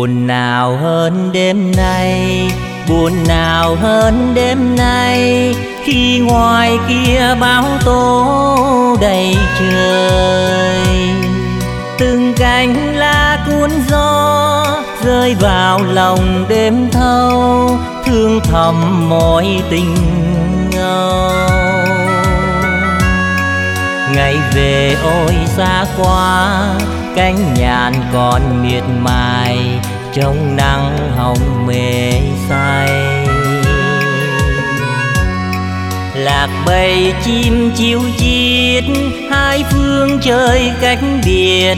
buồn nào hơn đêm nay, buồn nào hơn đêm nay, khi ngoài kia bão tố đầy trời. Từng cánh lá cuốn gió rơi vào lòng đêm thâu, thương thầm mọi tình ngâu ngày về ôi xa quá, cánh nhàn còn miệt mài trong nắng hồng mê say. Lạc bầy chim chiêu chiết, hai phương trời cách biệt,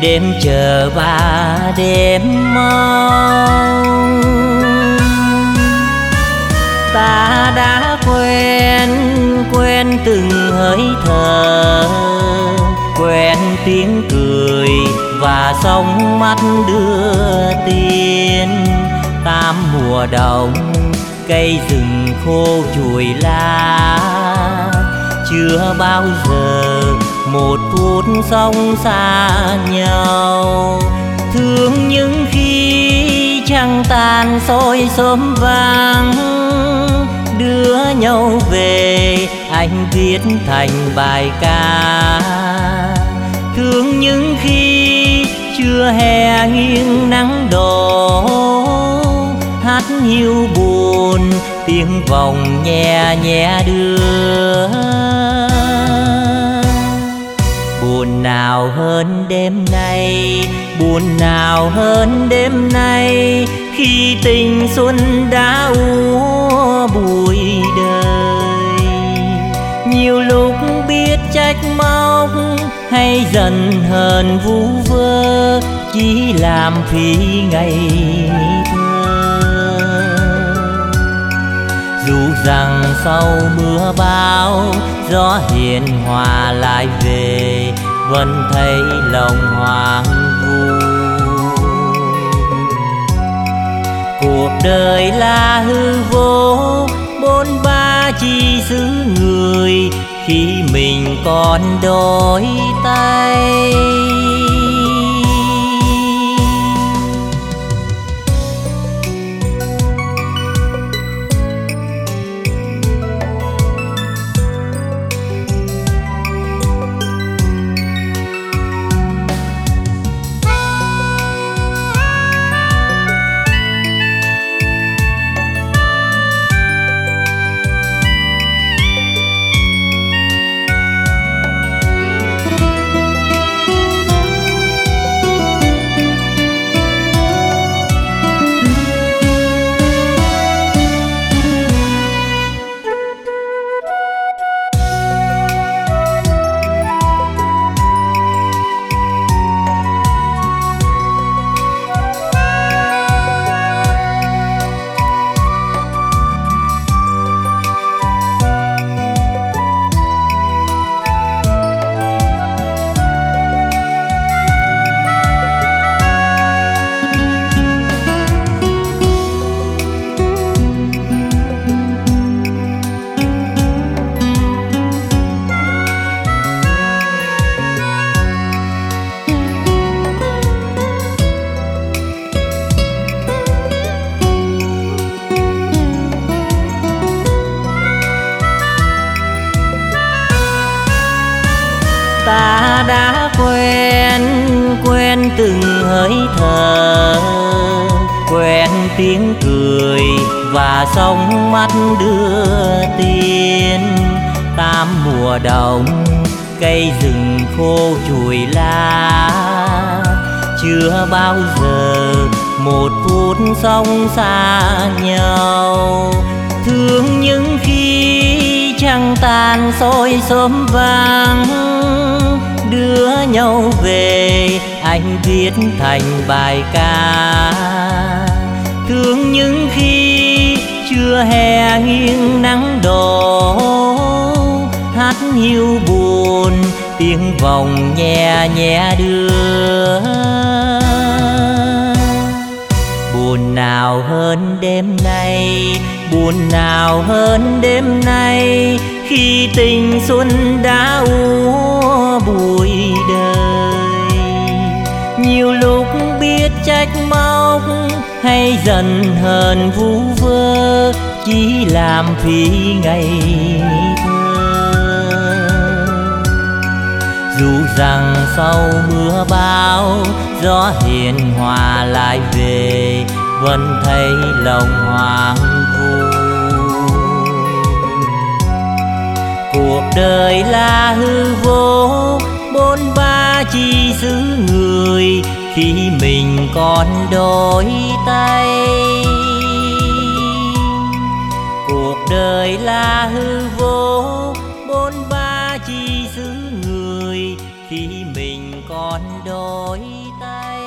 đêm chờ và đêm mong. Ta đã quen quen từng hơi thở, quen sông sóng mắt đưa tiền tam mùa đông cây rừng khô chùi lá chưa bao giờ một phút sông xa nhau. Thương những khi trăng tàn soi sớm vàng. Đưa nhau về, anh viết thành bài ca. Thương những khi chưa hè nghiêng nắng đổ, hát hiu buồn, tiếng vòng nhẹ nhẹ đưa. Buồn nào hơn đêm nay, buồn nào hơn đêm nay, khi tình xuân đã úa bụi đời. Nhiều lúc biết trách móc, hay dần hờn vu vơ chỉ làm phí ngày thơ. Dù rằng sau mưa bão, gió hiền hòa lại về, vẫn thấy lòng hoang vu. Cuộc đời là hư vô, bốn ba chi xứ người, khi mình còn đôi tay. Đã quen quen từng hơi thở. Quen tiếng cười và sóng mắt đưa tin. Tam mùa đông, cây rừng khô chùi lá. Chưa bao giờ một phút sóng xa nhau. Thương những khi trăng tàn soi sớm vàng đưa nhau về, anh viết thành bài ca. Thương những khi chưa hè nghiêng nắng đổ, hát hiu buồn, tiếng vòng nhẹ nhẹ đưa. Buồn nào hơn đêm nay, buồn nào hơn đêm nay, khi tình xuân đã uống bụi đời. Nhiều lúc biết trách móc hay dần hờn vu vơ, chỉ làm phí ngày thơ. Dù rằng sau mưa bão, gió hiền hòa lại về, vẫn thấy lòng hoang vu. Cuộc đời là hư vô bốn ba chi xứ người, khi mình còn đôi tay cuộc đời là hư vô, bốn ba chi xứ người, khi mình còn đôi tay.